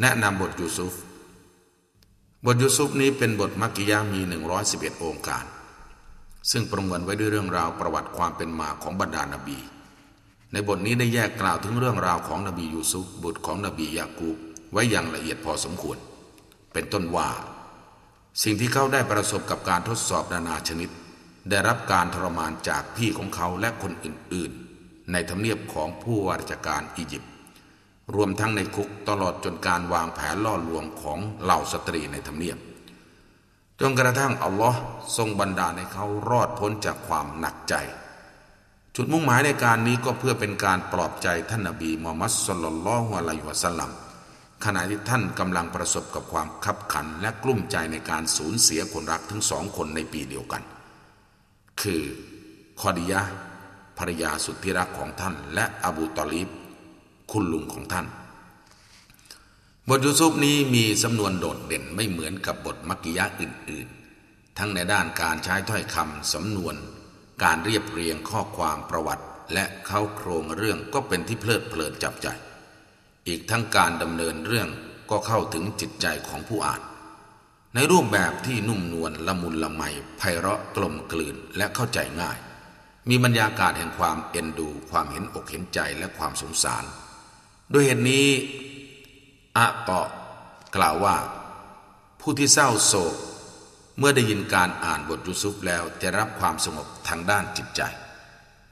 แนะนำบทยูซุฟ บทยูซุฟนี้เป็นบทมักกิยามี 111 องค์การ ซึ่งประมวลไว้ด้วยเรื่องราวประวัติความเป็นมาของบรรดานาบี ในบทนี้ได้แยกกล่าวถึงเรื่องราวของนบียูซุฟบุตรของนบียากูบไว้อย่างละเอียดพอสมควร เป็นต้นว่า สิ่งที่เขาได้ประสบกับการทดสอบนานาชนิด ได้รับการทรมานจากพี่ของเขาและคนอื่น ๆ ในทำเนียบของผู้ว่าราชการอียิปต์ รวมทั้งในคุกตลอดจนการวางแผนล่อลวงของเหล่าสตรีในทำเนียบจนกระทั่งอัลลอฮ์ทรงบันดาลให้เขารอดพ้นจากความหนักใจ จุดมุ่งหมายในการนี้ก็เพื่อเป็นการปลอบใจท่านนบีมูฮัมมัดสุลลัลลอฮุอะลัยฮิวะสัลลัมขณะที่ท่านกำลังประสบกับความขับขันและกลุ้มใจในการสูญเสียคนรักทั้งสองคนในปีเดียวกัน คือคอดิยะภรรยาสุดที่รักของท่านและอบูตอลีบ คุณลุงของท่าน บทยูซุปนี้มีสำนวนโดดเด่นไม่เหมือนกับบทมักกิยะอื่น ๆ ทั้งในด้านการใช้ถ้อยคำสำนวน การเรียบเรียงข้อความประวัติ และเข้าโครงเรื่องก็เป็นที่เพลิดเพลินจับใจ อีกทั้งการดำเนินเรื่องก็เข้าถึงจิตใจของผู้อ่าน ในรูปแบบที่นุ่มนวลละมุนละไมไพเราะกลมกลืนและเข้าใจง่ายมีบรรยากาศแห่งความเอ็นดู ความเห็นอกเห็นใจและความสงสาร ด้วยเหตุนี้อะตอกล่าวว่า ผู้ที่เศร้าโศก เมื่อได้ยินการอ่านบทยูซุฟแล้วจะรับความสงบทางด้านจิตใจ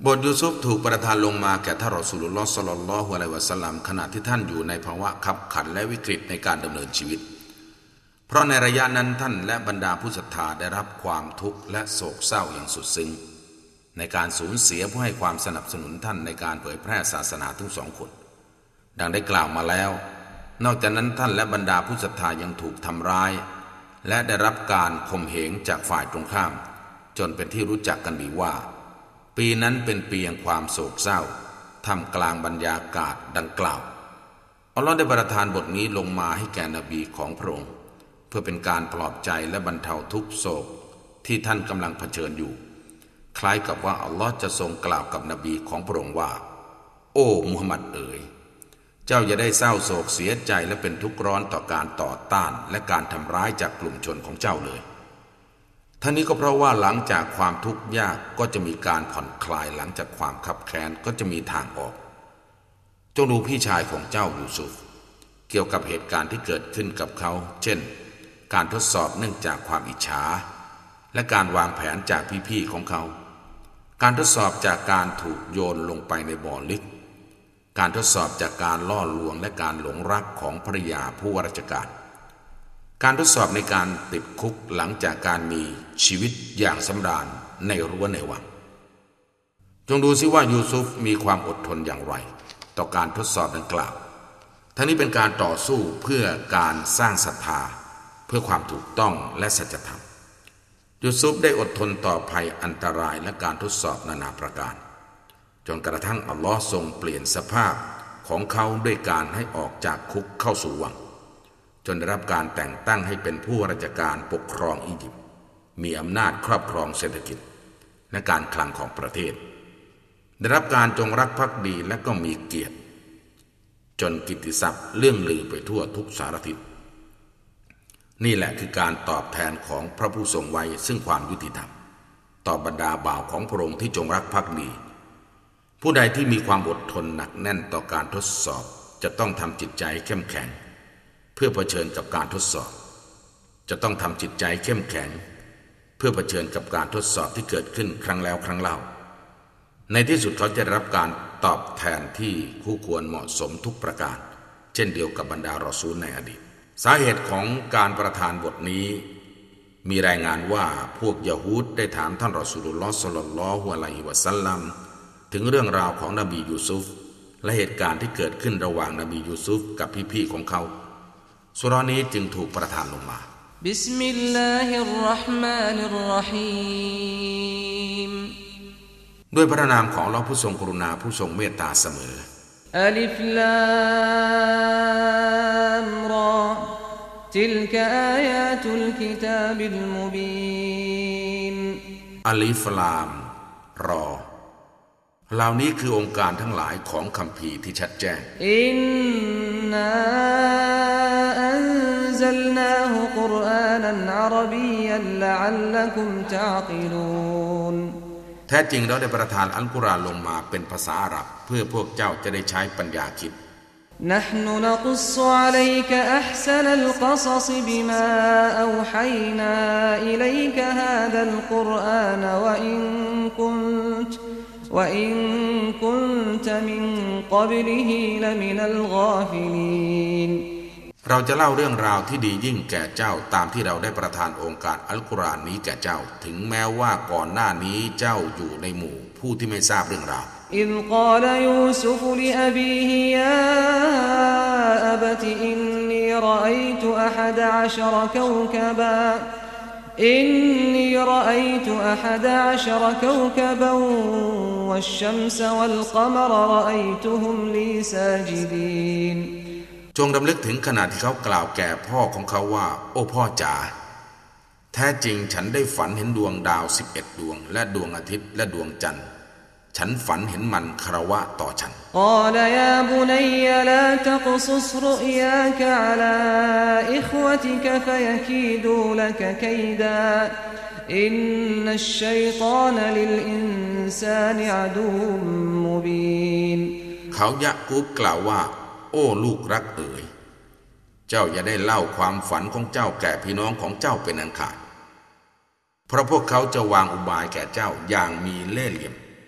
บทยูซุฟถูกประทานลงมาแก่ท่านรอสุลลอฮ์สลลลลอฮุอะลัยวะสัลลัมขณะที่ท่านอยู่ในภาวะขับขันและวิกฤตในการดำเนินชีวิต เพราะในระยะนั้นท่านและบรรดาผู้ศรัทธาได้รับความทุกข์และโศกเศร้าอย่างสุดซึ้งในการสูญเสียผู้ให้ความสนับสนุนท่านในการเผยแพร่ศาสนาทั้งสองคน ดังได้กล่าวมาแล้ว นอกจากนั้นท่านและบรรดาผู้ศรัทธายังถูกทำร้าย และได้รับการข่มเหงจากฝ่ายตรงข้าม จนเป็นที่รู้จักกันดีว่า ปีนั้นเป็นปีแห่งความโศกเศร้าทำกลางบรรยากาศดังกล่าวอัลลอฮ์ได้ประทานบทนี้ลงมาให้แก่นบีของพระองค์เพื่อเป็นการปลอบใจและบรรเทาทุกโศกที่ท่านกำลังเผชิญอยู่ คล้ายกับว่าอัลลอฮ์จะทรงกล่าวกับนบีของพระองค์ว่า โอ้มุฮัมมัดเอ๋ย เจ้าอย่าได้เศร้าโศกเสียใจและเป็นทุกข์ร้อนต่อการต่อต้านและการทำร้ายจากกลุ่มชนของเจ้าเลยท่านี้ก็เพราะว่าหลังจากความทุกข์ยากก็จะมีการผ่อนคลายหลังจากความขับแค้นก็จะมีทางออก จงดูพี่ชายของเจ้ายูซุฟเกี่ยวกับเหตุการณ์ที่เกิดขึ้นกับเขา เช่น การทดสอบเนื่องจากความอิจฉา และการวางแผนจากพี่ๆของเขา การทดสอบจากการถูกโยนลงไปในบ่อลึก การทดสอบจากการล่อลวงและการหลงรักของภรยาผู้วราชการ การทดสอบในการติดคุกหลังจากการมีชีวิตอย่างสำราญในรั้วในวัง จงดูซิว่ายูซุฟมีความอดทนอย่างไร ต่อการทดสอบดังกล่าว ทั้งนี้เป็นการต่อสู้เพื่อการสร้างศรัทธาเพื่อความถูกต้องและสัจธรรมยูซุฟได้อดทนต่อภัยอันตรายและการทดสอบนานาประการ จนกระทั่งอัลลอฮ์ทรงเปลี่ยนสภาพของเขาด้วยการให้ออกจากคุกเข้าสู่วัง จนได้รับการแต่งตั้งให้เป็นผู้ราชการปกครองอียิปต์มีอำนาจครอบครองเศรษฐกิจ และการคลังของประเทศ ได้รับการจงรักภักดีและก็มีเกียรติ จนกิตติศัพท์เลื่องลือไปทั่วทุกสารทิศนี่แหละคือการตอบแทนของพระผู้ทรงไว้ซึ่งความยุติธรรม ต่อบรรดาบ่าวของพระองค์ที่จงรักภักดี ผู้ใดที่มีความอดทนหนักแน่นต่อการทดสอบ จะต้องทำจิตใจเข้มแข็ง เพื่อเผชิญกับการทดสอบ จะต้องทำจิตใจเข้มแข็ง เพื่อเผชิญกับการทดสอบที่เกิดขึ้นครั้งแล้วครั้งเล่า ในที่สุดเขาจะรับการตอบแทนที่คู่ควรเหมาะสมทุกประการ เช่นเดียวกับบรรดารอซูลในอดีต สาเหตุของการประทานบทนี้ มีรายงานว่าพวกยะฮูดได้ถามท่านรอสูลุลลอฮ์สลลัลลอฮุอะลัยฮิวะสัลลัม ถึงเรื่องราวของนบียูซุฟ และเหตุการณ์ที่เกิดขึ้นระหว่างนบียูซุฟกับพี่ๆของเขาสุรานี้จึงถูกประทานลงมาبسم الله الرحمن الرحيمด้วยพระนามของเราผู้ทรงกรุณาผู้ทรงเมตตาเสมอالر تلك آيات الكتاب المبين الف لامรอ เหล่านี้คือองค์การทั้งหลายของคำพีที่ชัดแจ้งอินนา قرآنا عربيا لعلكم تعقلون แท้จริงเราได้ประทานอัลกุรอานลงมาเป็นภาษาอาหรับ เพื่อพวกเจ้าจะได้ใช้ปัญญาคิด نحن نقص عليك أحسن القصص بما أوحينا إليك هذا القرآن وإن كنت وإن كنت من قبله لمن الغافلين เราจะเล่าเรื่องราวที่ดียิ่งแก่เจ้าตามที่เราได้ประทานองค์การอัลกุรอานนี้แก่เจ้า ถึงแม้ว่าก่อนหน้านี้เจ้าอยู่ในหมู่ผู้ที่ไม่ทราบเรื่องราว إذ قال يوسف لأبيه يا أبت إني رأيت أحد عشر كوكبا إني رأيت أحد عشر كوكبا والشمس والقمر رأيتهم لي ساجدين จงดำลึกถึงขณะที่เขากล่าวแก่พ่อของเขาว่า โอ้พ่อจ๋าแท้จริงฉันได้ฝันเห็นดวงดาวสิบเอ็ดดวง และดวงอาทิตย์และดวงจันทร์ ฉันฝันเห็นมันคารวะต่อฉันقال يا بني لا تقصص رؤياك على إخوتك فيكيدوا لك كيدا إن الشيطان للإنسان عدو مبينเขายะกูบกล่าวว่า โอ้ลูกรักเอ๋ยเจ้าอย่าได้เล่าความฝันของเจ้าแก่พี่น้องของเจ้าเป็นอันขาดเพราะพวกเขาจะวางอุบายแก่เจ้าอย่างมีเล่ห์เหลี่ยม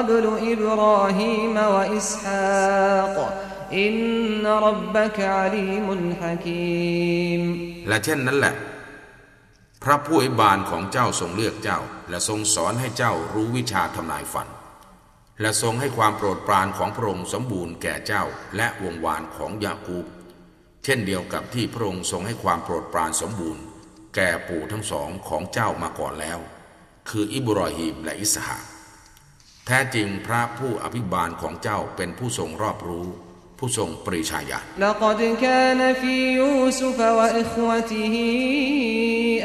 قبل إبراهيم وإسحاق إن ربك عليم حكيم และเช่นนั้นแหละ พระผู้อวยบานของเจ้าทรงเลือกเจ้า และทรงสอนให้เจ้ารู้วิชาทำนายฝัน และทรงให้ความโปรดปรานของพระองค์สมบูรณ์แก่เจ้าและวงวานของยาคูบ เช่นเดียวกับที่พระองค์ทรงให้ความโปรดปรานสมบูรณ์ แก่ปู่ทั้งสองของเจ้ามาก่อนแล้ว คืออิบรอฮีมและอิสหาก แท้จริงพระผู้อภิบาลของเจ้าเป็นผู้ทรงรอบรู้ ผู้ทรงปริชาญาลกดกานฟียูซุฟวะอิควตฮี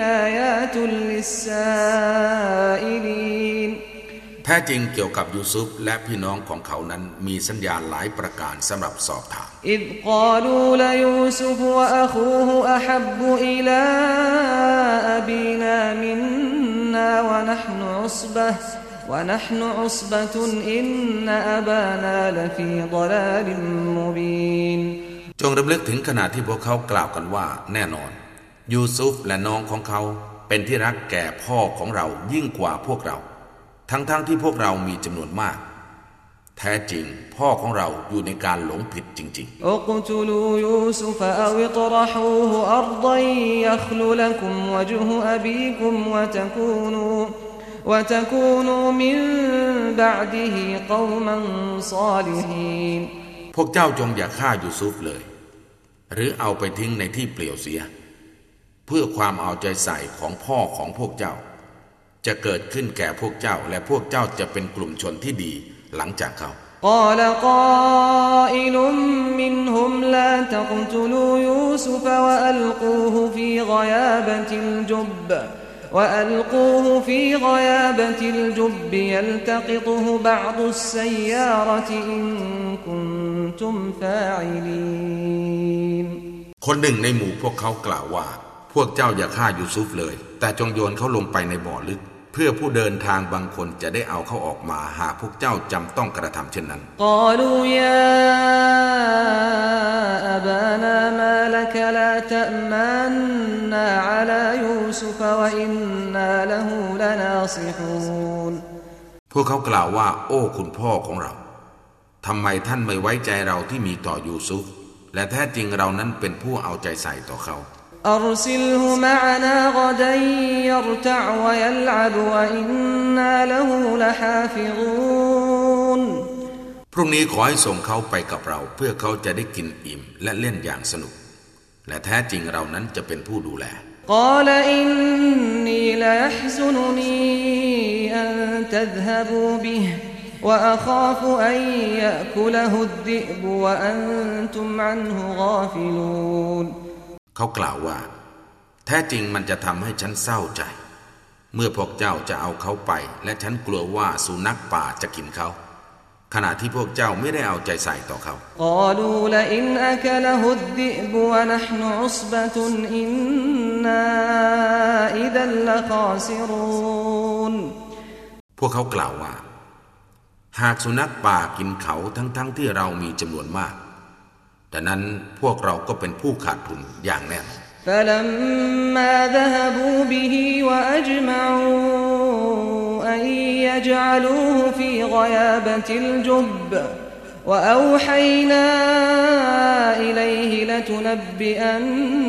อายาตุลลิสาอิลีนแท้จริงเกี่ยวกับยูซุฟและพี่น้องของเขานั้นมีสัญญาณหลายประการสำหรับสอบถามอิกาลูลยูซุฟวะอะคูฮุอะฮับบุอิลาอบีนามินนาวะนห์นุอุสบะ ونحن عصبة إن أبانا لفي ضلال مبين จงรำลึกถึงขณะที่พวกเขากล่าวกันว่า แน่นอน ยูซุฟและน้องของเขาเป็นที่รักแก่พ่อของเรายิ่งกว่าพวกเรา ทั้งๆทที่พวกเรามีจำนวนมาก แท้จริงพ่อของเราอยู่ในการหลงผิดจริง اقتلوا يوسف أو اطرحوه أرضا يخل لكم وجه أبيكم وتكونوا وتكونوا من بعده قوما صالحين ๆ พวกเจ้าจงอย่าฆ่ายูซุฟเลย หรือเอาไปทิ้งในที่เปลี่ยวเสีย เพื่อความเอาใจใส่ของพ่อของพวกเจ้า จะเกิดขึ้นแก่พวกเจ้า และพวกเจ้าจะเป็นกลุ่มชนที่ดีหลังจากเขา قال قائل منهم لا تقتلوا يوسف وألقوه في غيابة الجب وألقوه في غيابة الجب يلتقطه بعض السيارة إن كنتم فاعلين คนหนึ่งในหมู่พวกเขากล่าวว่า พวกเจ้าอย่าฆ่ายูซุฟเลย แต่จงโยนเขาลงไปในบ่อลึก เ พื่อผู้เดินทางบางคนจะได้เอาเขาออกมาหากพวกเจ้าจำต้องกระทำเช่นนั้นนพวกเขากล่าวว่า โอ้คุณพ่อของเราทำไมท่านไม่ไว้ใจเราที่มีต่อยูซุฟและแท้จริงเรานั้นเป็นผู้เอาใจใส่ต่อเขา أرسله معنا غدا يرتع ويلعب وإنا له لحافظون พรุ่งนี้ขอให้ส่งเขาไปกับเรา เพื่อเขาจะได้กินอิ่มและเล่นอย่างสนุก และแท้จริงเรานั้นจะเป็นผู้ดูแล قال إني ليحزنني أن تذهبوا به وأخاف أن يأكله الذئب وأنتم عنه غافلون เขากล่าวว่า แท้จริงมันจะทำให้ฉันเศร้าใจ เมื่อพวกเจ้าจะเอาเขาไป และฉันกลัวว่าสุนัขป่าจะกินเขาขณะที่พวกเจ้าไม่ได้เอาใจใส่ต่อเขาพวกเขากล่าวว่า หากสุนัขป่ากินเขาทั้งๆทที่เรามีจำนวนมาก ดังนั้นพวกเราก็เป็นผู้ขาดทุนอย่างแน่นอน فلما ذهبوا به وأجمعوا أن يجعلوه في غيابة الجب وأوحينا إليه لتنبئنهم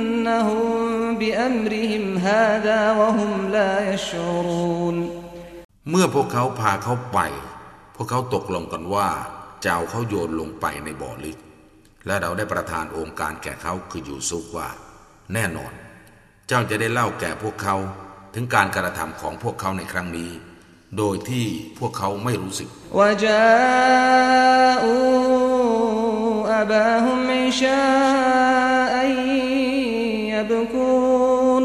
بأمرهم هذا وهم لا يشعرون เมื่อพวกเขาพาเขาไป พวกเขาตกลงกันว่าจะเอาเขาโยนลงไปในบ่อลึก และเราได้ประทานองค์การแก่เขาคือยูซุฟว่า แน่นอน เจ้าจะได้เล่าแก่พวกเขาถึงการกระทำของพวกเขาในครั้งนี้ โดยที่พวกเขาไม่รู้สึก وجاءوا أباهم عشاء يبكون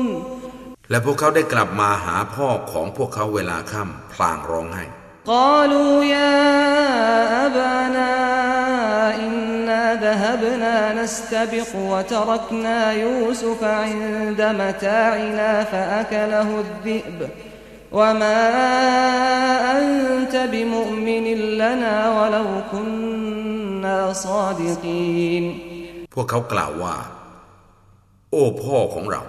และพวกเขาได้กลับมาหาพ่อของพวกเขาเวลาค่ำพลางร้องไห้ قالوا يا أبانا إنا ذهبنا نستبق وتركنا يوسف عند متاعنا فأكله الذئب وما أنت بمؤمن لنا ولو كنا صادقين พวกเขากล่าวว่า โอ้พ่อของเรา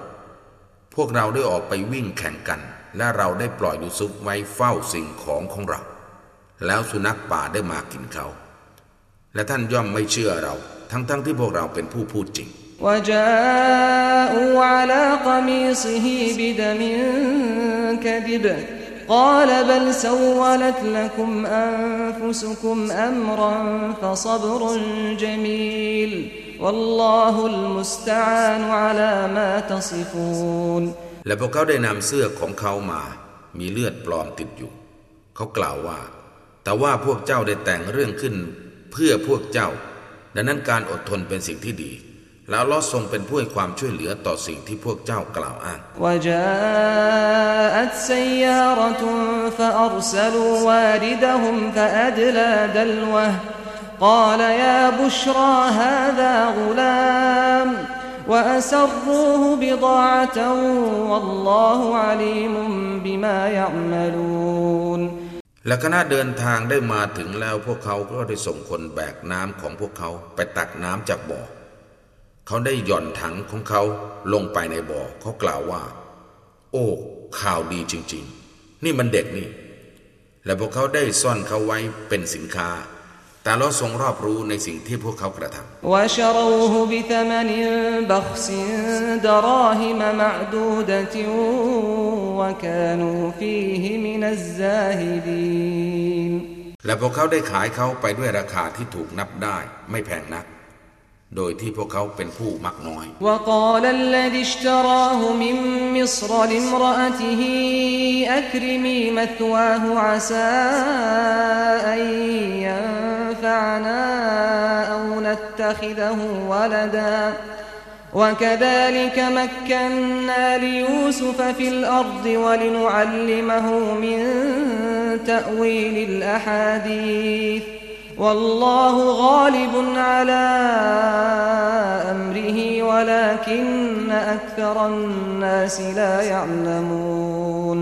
พวกเราได้ออกไปวิ่งแข่งกัน และเราได้ปล่อยยูซุฟไว้เฝ้าสิ่งของของเรา แล้วสุนัขป่าได้มากินเขา และท่านย่อมไม่เชื่อเรา ทั้งๆทที่พวกเราเป็นผู้พูดจริง وجاءوا على قميصه بدم كذب قال بل سولت لكم أنفسكم أمرا فصبر جميل والله المستعان على ما تصفون และพวกเขาได้นำเสื้อของเขามา มีเลือดปลอมติดอยู่ เขากล่าวว่า แต่ว่าพวกเจ้าได้แต่งเรื่องขึ้น เพื่อพวกเจ้า ดังนั้นการอดทนเป็นสิ่งที่ดี แล้วลอทรงเป็นผู้ให้ความช่วยเหลือต่อสิ่งที่พวกเจ้ากล่าวอ้าง وجاءت سيارة فأرسلوا واردهم فأدلى دلوه قال يا بشرى هذا غلام وأسروه بضاعة والله عليم بما يعملون และคณะเดินทางได้มาถึงแล้วพวกเขาก็ได้ส่งคนแบกน้ำของพวกเขาไปตักน้ำจากบ่อ เขาได้หย่อนถังของเขาลงไปในบ่อเขากล่าวว่า โอ้ข่าวดีจริง ๆ นี่มันเด็กนี่ และพวกเขาได้ซ่อนเขาไว้เป็นสินค้า แต่เราทรงรอบรู้ในสิ่งที่พวกเขากระทำและพวกเขาได้ขายเขาไปด้วยราคาที่ถูกนับได้ ไม่แพงนัก โดยที่พวกเขาเป็นผู้มักน้อย وقال الذي اشتراه من مصر لامرأته أكرمي مثواه عسى أن ينفعنا أو نتخذه ولدا وكذلك مكنا ليوسف في الأرض ولنعلمه من تأويل الأحاديث والله غالب على أمره ولكن أكثر الناس لا يعلمون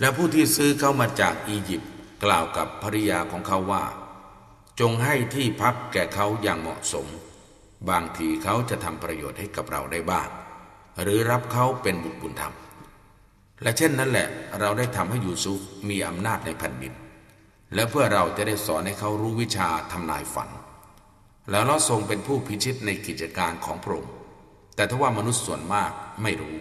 และผู้ที่ซื้อเขามาจากอียิปต์กล่าวกับภริยาของเขาว่า จงให้ที่พักแก่เขาอย่างเหมาะสม บางทีเขาจะทำประโยชน์ให้กับเราได้บ้าง หรือรับเขาเป็นบุตรบุญธรรม และเช่นนั้นแหละ เราได้ทำให้ยูซุฟมีอำนาจในแผ่นดิน และเพื่อเราจะได้สอนให้เขารู้วิชาทำนายฝัน แล้วเราทรงเป็นผู้พิชิตในกิจการของพระองค์แต่ถ้าว่ามนุษย์ส่วนมากไม่รู้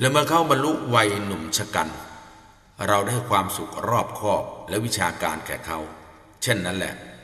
และเมื่อเข้าบรรลุวัยหนุ่มชะกัน เราได้ความสุขรอบคอบและวิชาการแก่เขา เช่นนั้นแหละ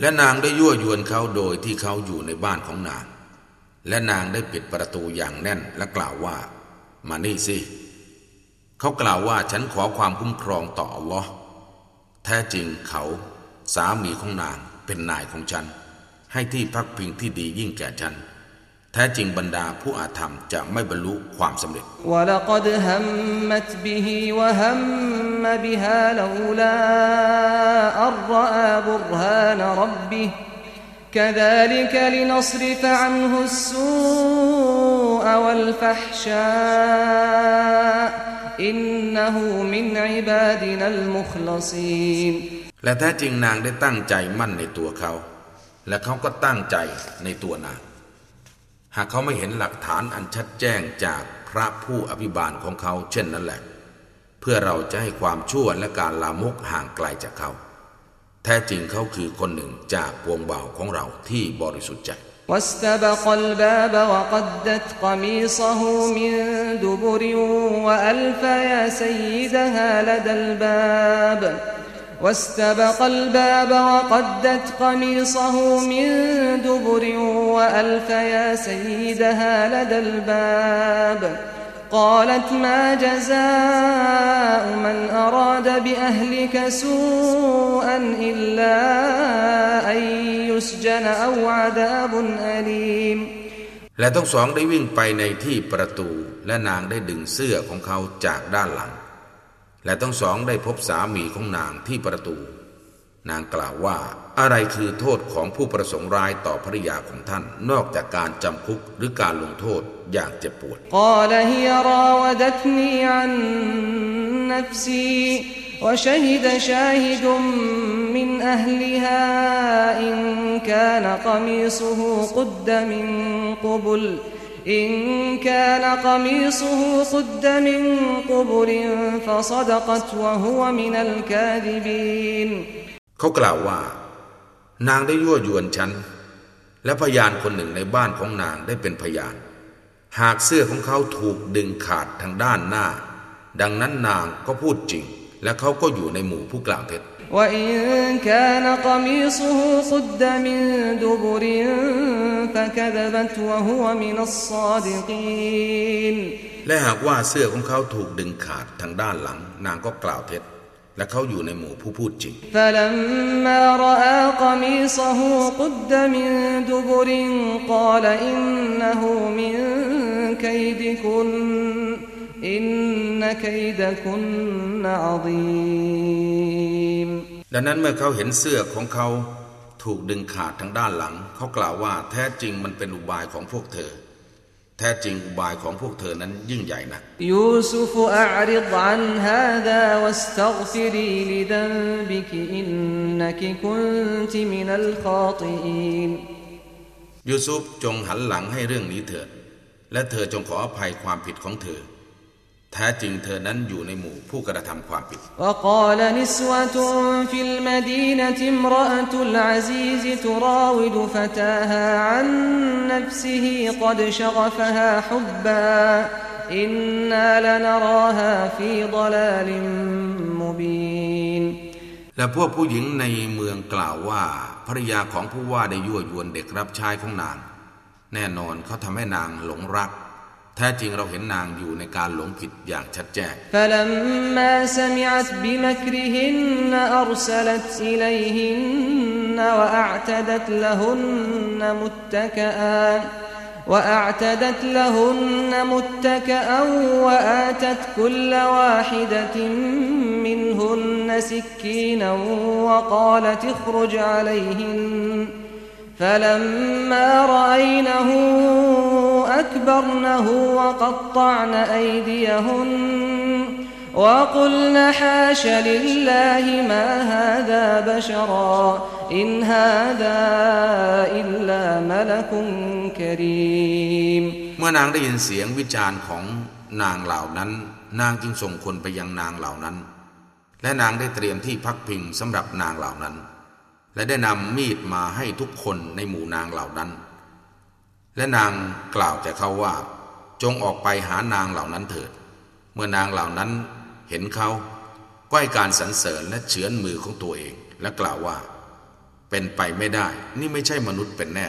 และนางได้ยั่วยวนเขาโดยที่เขาอยู่ในบ้านของนาง และนางได้ปิดประตูอย่างแน่นและกล่าวว่า มานี่สิ เขากล่าวว่าฉันขอความคุ้มครองต่ออัลลอฮ์แท้จริงเขาสามีของนางเป็นนายของฉัน ให้ที่พักพิงที่ดียิ่งแก่ฉัน แท้จริงบรรดาผู้อาธรรมจะไม่บรรลุความสำเร็จ ولقد همت به وهم بها لولا أن رأى برهان ربه كذلك لنصرف عنه السوء والفحشاء إنه من عبادنا المخلصين และแท้จริงนางได้ตั้งใจมั่นในตัวเขา และเขาก็ตั้งใจในตัวนาง หากเขาไม่เห็นหลักฐานอันชัดแจ้งจากพระผู้อภิบาลของเขา เช่นนั้นแหละ เพื่อเราจะให้ความชั่วและการลามกห่างไกลจากเขา แท้จริงเขาคือคนหนึ่งจากพวงเบาของเราที่บริสุทธิ์ใจ واستبق الباب وقدت قميصه من دبر وألف يا سيدها لدى الباب واستبق الباب وقدت قميصه من دبر وألف يا سيدها لدى الباب قالت ما جزاء من أراد بأهلك سوءا إلا أن يسجن أو عذاب أليم และทั้งสองได้วิ่งไปในที่ประตู และนางได้ดึงเสื้อของเขาจากด้านหลัง และทั้งสองได้พบสามีของนางที่ประตู นางกล่าวว่าอะไรคือโทษของผู้ประสงค์ร้ายต่อภริยาของท่าน นอกจากการจำคุกหรือการลงโทษอย่างเจ็บปวดกา إن كان قميصه قد من قبل فصدقت وهو من الكاذبين เขากล่าวว่า นางได้ยั่วยวนฉัน และพยานคนหนึ่งในบ้านของนางได้เป็นพยาน หากเสื้อของเขาถูกดึงขาดทางด้านหน้า ดังนั้นนางก็พูดจริง และเขาก็อยู่ในหมู่ผู้กล่าวเท็จ وإن كان قميصه قد من دبر فكذبت وهو من الصادقين และหากว่าเสื้อของเขาถูกดึงขาดทางด้านหลัง นางก็กล่าวเท็จ และเขาอยู่ในหมู่ผู้พูดจริง فلما رأى قميصه قد من دبر قال إنه من كيدكن إن كيدكن عظيم ดังนั้นเมื่อเขาเห็นเสื้อของเขาถูกดึงขาดทางด้านหลัง เขากล่าวว่าแท้จริงมันเป็นอุบายของพวกเธอ แท้จริงอุบายของพวกเธอนั้นยิ่งใหญ่นะยูซุฟอัริดอันฮาดาวัสตัฆฟิรีลิดันบิกอินนักคุนติมินัลคาติอีนยูซุฟจงหันหลังให้เรื่องนี้เถิด และเธอจงขออภัยความผิดของเธอ แท้จริงเธอนั้นอยู่ในหมู่ผู้กระทำความผิด وقال نسوة في المدينة امرأة العزيز تراود فتاها عن نفسه قد شغفها حبا إنا لنراها في ضلال مبين และพวกผู้หญิงในเมืองกล่าวว่าภรรยาของผู้ว่าได้ยั่วยวนเด็กรับใช้ของนาง แน่นอนเขาทำให้นางหลงรัก แท้จริงเราเห็นนางอยู่ในการหลงผิดอย่างชัดแจ้ง فلما سمعت بمكرهن أرسلت إليهن وأعتدت لهن متكئا وأعتدت لهن متكئا وآتت كل واحدة منهن سكينا وقالت اخرج عليهن فلما رأينه أكبرنه وقطعن أيديهن وقلن حاش لله ما هذا بشرا إن هذا إلا ملك كريم เมื่อนางได้ยินเสียงวิจารณ์ของนางเหล่านั้น นางจึงส่งคนไปยังนางเหล่านั้น และนางได้เตรียมที่พักพิงสำหรับนางเหล่านั้น และได้นำมีดมาให้ทุกคนในหมู่นางเหล่านั้น และนางกล่าวแก่เขาว่า จงออกไปหานางเหล่านั้นเถิด เมื่อนางเหล่านั้นเห็นเขาก็ให้การสรรเสริญและเฉือนมือของตัวเอง และกล่าวว่า เป็นไปไม่ได้ นี่ไม่ใช่มนุษย์เป็นแน่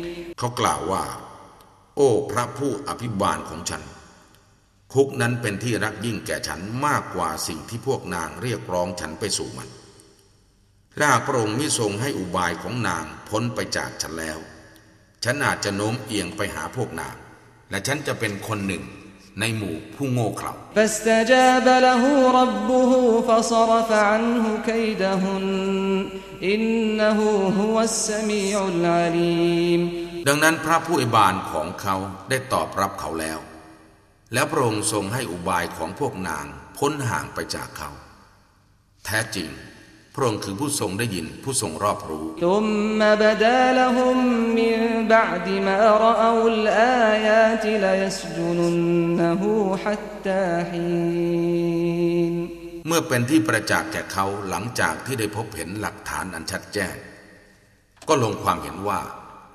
เขากล่าวว่า โอ้พระผู้อภิบาลของฉัน คุกนั้นเป็นที่รักยิ่งแก่ฉันมากกว่าสิ่งที่พวกนางเรียกร้องฉันไปสู่มันถ้าพระองค์มิทรงให้อุบายของนางพ้นไปจากฉันแล้ว ฉันอาจจะโน้มเอียงไปหาพวกนาง และฉันจะเป็นคนหนึ่งในหมู่ผู้โง่เขลาอินนหูฮุวัสสมีอุลอาลีม ดังนั้นพระผู้อิบานของเขาได้ตอบรับเขาแล้ว แล้วพระองค์ทรงให้อุบายของพวกนางพ้นห่างไปจากเขา แท้จริง พระองค์คือผู้ทรงได้ยินผู้ทรงรอบรู้ทุมมาบดาลหุมมิบาดมารอลอายาตลยสจุนนหูฮัตตาฮีนเมื่อเป็นที่ประจักษ์แก่เขาหลังจากที่ได้พบเห็นหลักฐานอันชัดแจ้ง ก็ลงความเห็นว่า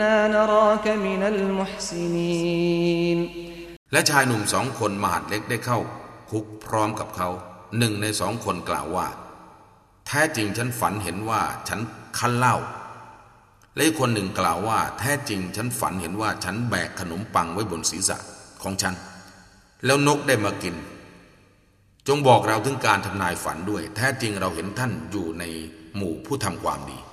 إنا نراك من المحسنين และชายหนุ่มสองคนมหาดเล็กได้เข้า คุกพร้อมกับเขา หนึ่งในสองคนกล่าวว่า แท้จริงฉันฝันเห็นว่าฉันคั้นเหล้าและอีกคนหนึ่งกล่าวว่า แท้จริงฉันฝันเห็นว่าฉันแบกขนมปังไว้บนศีรษะของฉัน แล้วนกได้มากิน จงบอกเราถึงการทำนายฝันด้วย แท้จริงเราเห็นท่านอยู่ในหมู่ผู้ทำความดี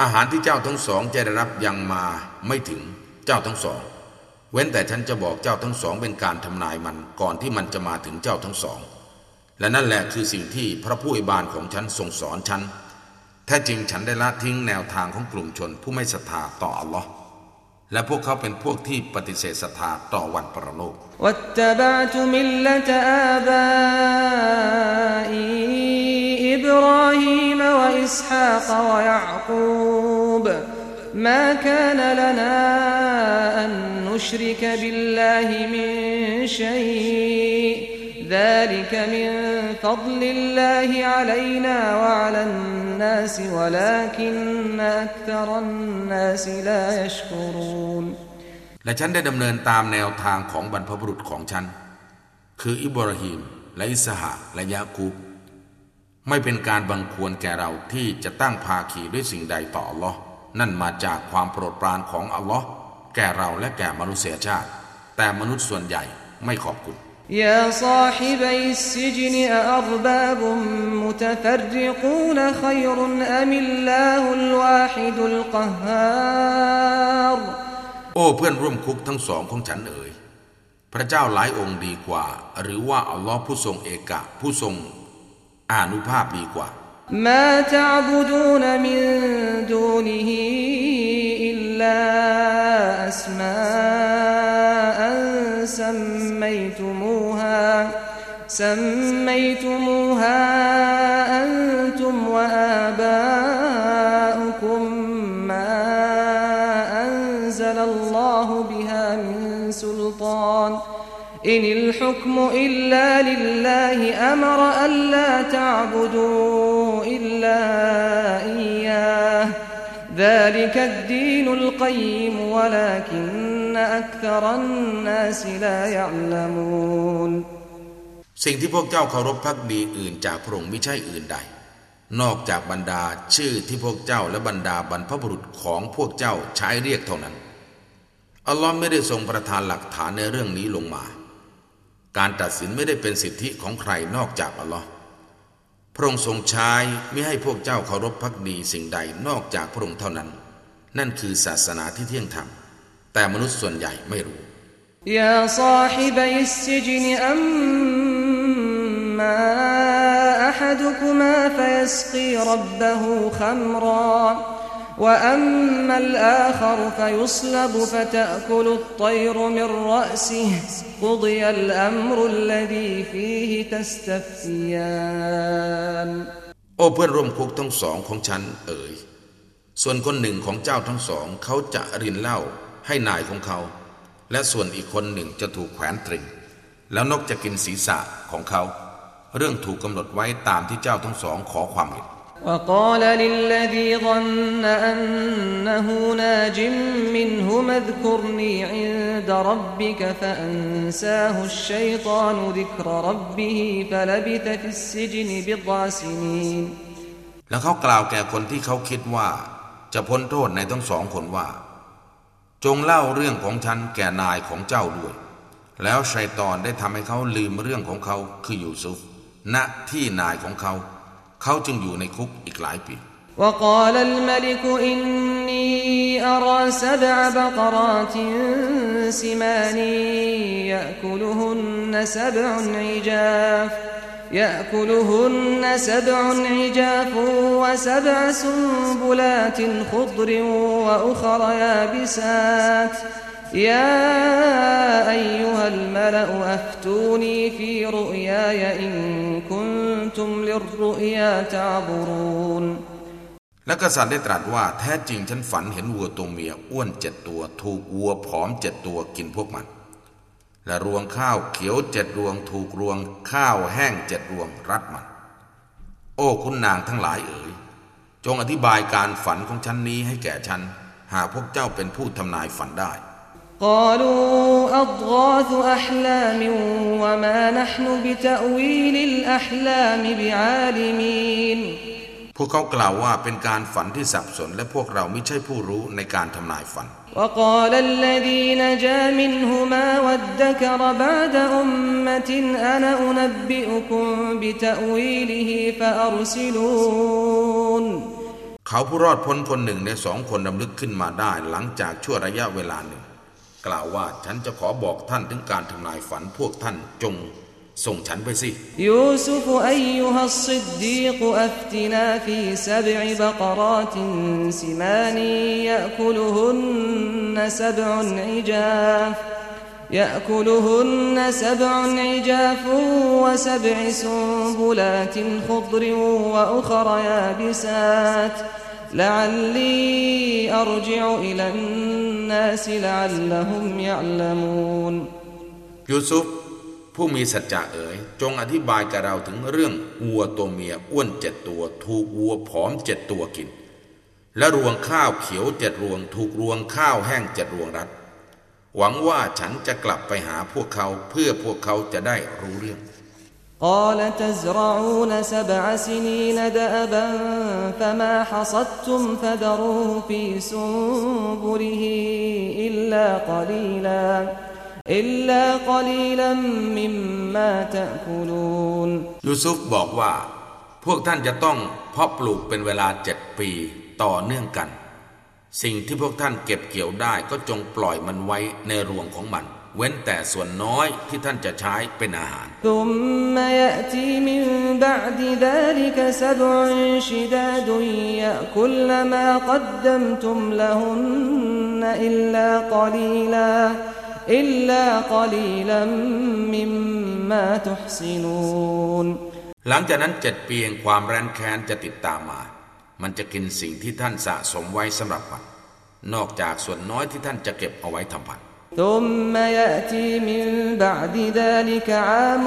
อาหารที่เจ้าทั้งสองจะได้รับยังมาไม่ถึงเจ้าทั้งสอง เว้นแต่ฉันจะบอกเจ้าทั้งสองเป็นการทำนายมันก่อนที่มันจะมาถึงเจ้าทั้งสอง และนั่นแหละคือสิ่งที่พระผู้อิบานของฉันทรงสอนฉันแท้จริงฉันได้ละทิ้งแนวทางของกลุ่มชนผู้ไม่ศรัทธาต่ออัลลอฮ์และพวกเขาเป็นพวกที่ปฏิเสธศรัทธาต่อวันประโลกวัตตบะตุมิลลตาบาอิบราฮี وإسحاق ويعقوب ما كان لنا أن نشرك بالله من شيء ذلك من فضل الله علينا وعلى الناس ولكن أكثر الناس لا يشكرون และฉันได้ดำเนินตามแนวทางของบรรพบุรุษของฉัน คืออิบราฮิมและอิสหาและยาคูบ ไม่เป็นการบังควรแก่เราที่จะตั้งภาคีด้วยสิ่งใดต่ออัลลอฮ์นั่นมาจากความโปรดปรานของอัลลอฮ์แก่เราและแก่มนุษยชาติ แต่มนุษย์ส่วนใหญ่ไม่ขอบคุณยาซาฮิบัยซิจนอัรบาบมุตฟริกูนขยรุนอามิลลาฮุลวาฮิดุลกฮารโอ้เพื่อนร่วมคุกทั้งสองของฉันเอ๋ยพระเจ้าหลายองค์ดีกว่า หรือว่าอัลลอฮ์ผู้ทรงเอกะผู้ทรง อานุภาพดีกว่า ما تعبدون من دونه إلا أسماء سميتموها سميتموها إن الحكم إلا لله أمر ألا تعبدوا إلا إياه ذلك الدين القيم ولكن أكثر الناس لا يعلمون สิ่งที่พวกเจ้าเคารพพักดีอื่นจากพระองค์ไม่ใช่อื่นใด นอกจากบรรดาชื่อที่พวกเจ้าและบรรดาบรรพบุรุษของพวกเจ้าใช้เรียกเท่านั้น อัลลอฮ์ไม่ได้ทรงประทานหลักฐานในเรื่องนี้ลงมา การตัดสินไม่ได้เป็นสิทธิของใครนอกจากอัลลอฮ์พระองค์ทรงใช้ไม่ให้พวกเจ้าเคารพพักดีสิ่งใดนอกจากพระองค์เท่านั้น นั่นคือศาสนาที่เที่ยงธรรม แต่มนุษย์ส่วนใหญ่ไม่รู้ يا صاحبي السجن أما أحدكما فيسقي ربه خمرا وأما الآخر فيصلب فتأكل الطير من رأسه قضي الأمر الذي فيه تستفتيان โอ้เพื่อนร่วมคุกทั้งสองของฉันเอ๋ย ส่วนคนหนึ่งของเจ้าทั้งสอง เขาจะรินเหล้าให้นายของเขา และส่วนอีกคนหนึ่งจะถูกแขวนตรึง แล้วนกจะกินศีรษะของเขา เรื่องถูกกำหนดไว้ตามที่เจ้าทั้งสองขอความเห็น وقال للذي ظن أنه ناج منهما اذكرني عند ربك فأنساه الشيطان ذكر ربه فلبث في السجن بضع سنين แล้วเขากล่าวแก่คนที่เขาคิดว่าจะพ้นโทษในทั้งสองคนว่า จงเล่าเรื่องของฉันแก่นายของเจ้าด้วย แล้วชัยตอนได้ทำให้เขาลืมเรื่องของเขาคือยูซุฟ ณที่นายของเขา เขาจึงอยู่ในคุกอีกหลายปี وقال الملك إني أرى سبع بقرات سمان يأكلهن سبع عجاف يأكلهن سبع عجاف وسبع سنبلات خضر وأخر يابسات يا أيها الملأ أفتوني في رؤياي إن كنتم للرؤيا تعبرون และกษัตริย์ได้ตรัสว่าแท้จริงฉันฝันเห็นวัวตัวเมียอ้วนเจ็ดตัว ถูกวัวผอมเจ็ดตัวกินพวกมัน และรวงข้าวเขียวเจ็ดรวง ถูกรวงข้าวแห้งเจ็ดรวงรัดมัน โอ้คุณนางทั้งหลายเอ๋ยจงอธิบายการฝันของฉันนี้ให้แก่ฉัน หากพวกเจ้าเป็นผู้ทำนายฝันได้ قالوا أضغاث أحلام وما نحن بتأويل الأحلام بعالمين พวกเขากล่าวว่าเป็นการฝันที่สับสน และพวกเราไม่ใช่ผู้รู้ในการทำนายฝัน وقال الذي نجا منهما وادكر بعد أمة أنا أنبئكم بتأويله فأرسلون เขาผู้รอดพ้นคนหนึ่งในสองคนดำลึกขึ้นมาได้หลังจากชั่วระยะเวลาหนึ่ง กล่าวว่าฉันจะขอบอกท่านถึงการทำนายฝันพวกท่านจงส่งฉันไปสิ يوسف أيها الصديق أفتنا في سبع بقرات سمان يأكلهن سبع عجاف يأكلهن سبع عجاف وسبع سنبلات خضر وأخر يابسات لعلي أرجع إلى الناس لعلهم يعلمون ยูซุฟผู้มีสัจจะเอ๋ย จงอธิบายกับเราถึงเรื่องวัวตัวเมียอ้วนเจ็ดตัว ถูกวัวผอมเจ็ดตัวกิน และรวงข้าวเขียวเจ็ดรวง ถูกรวงข้าวแห้งเจ็ดรวงรัด หวังว่าฉันจะกลับไปหาพวกเขาเพื่อพวกเขาจะได้รู้เรื่อง قال تزرعون سبع سنين دأبا فما حصدتم فذروه في سنبله إلا قليلا إلا قليلا مما تأكلون ยูซุฟบอกว่า พวกท่านจะต้องเพาะปลูกเป็นเวลาเจ็ดปีต่อเนื่องกัน สิ่งที่พวกท่านเก็บเกี่ยวได้ก็จงปล่อยมันไว้ในรวงของมัน เว้นแต่ส่วนน้อยที่ท่านจะใช้เป็นอาหาร หลังจากนั้นเจ็ดปีแห่งความแร้นแค้นจะติดตามมา มันจะกินสิ่งที่ท่านสะสมไว้สำหรับมัน นอกจากส่วนน้อยที่ท่านจะเก็บเอาไว้ทำพัน ثم يأتي من بعد ذلك عام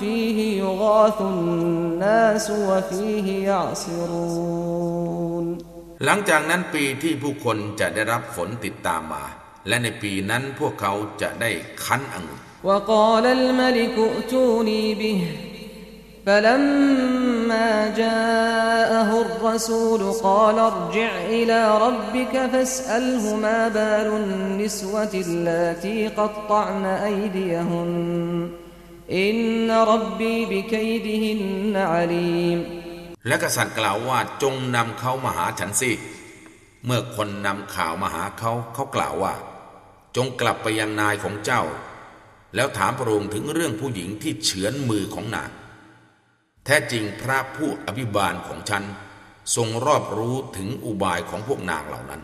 فيه يغاث الناس وفيه يعصرون หลังจากนั้นปีที่ผู้คนจะได้รับฝนติดตามมา และในปีนั้นพวกเขาจะได้คั้นองุ่น وقال الملك ائتوني به فلما جاءه الرسول قال ارجع إلى ربك فاسأله ما بال النسوة اللاتي قطعن أيديهن إن ربي بكيدهن عليم และกษัตริย์กล่าวว่าจงนำเขามาหาฉันสิ เมื่อคนนำข่าวมาหาเขาเขากล่าวว่า จงกลับไปยังนายของเจ้า แล้วถามพระองค์ถึงเรื่องผู้หญิงที่เฉือนมือของนาง แท้จริงพระผู้อภิบาลของฉัน ทรงรอบรู้ถึงอุบายของพวกนางเหล่านั้น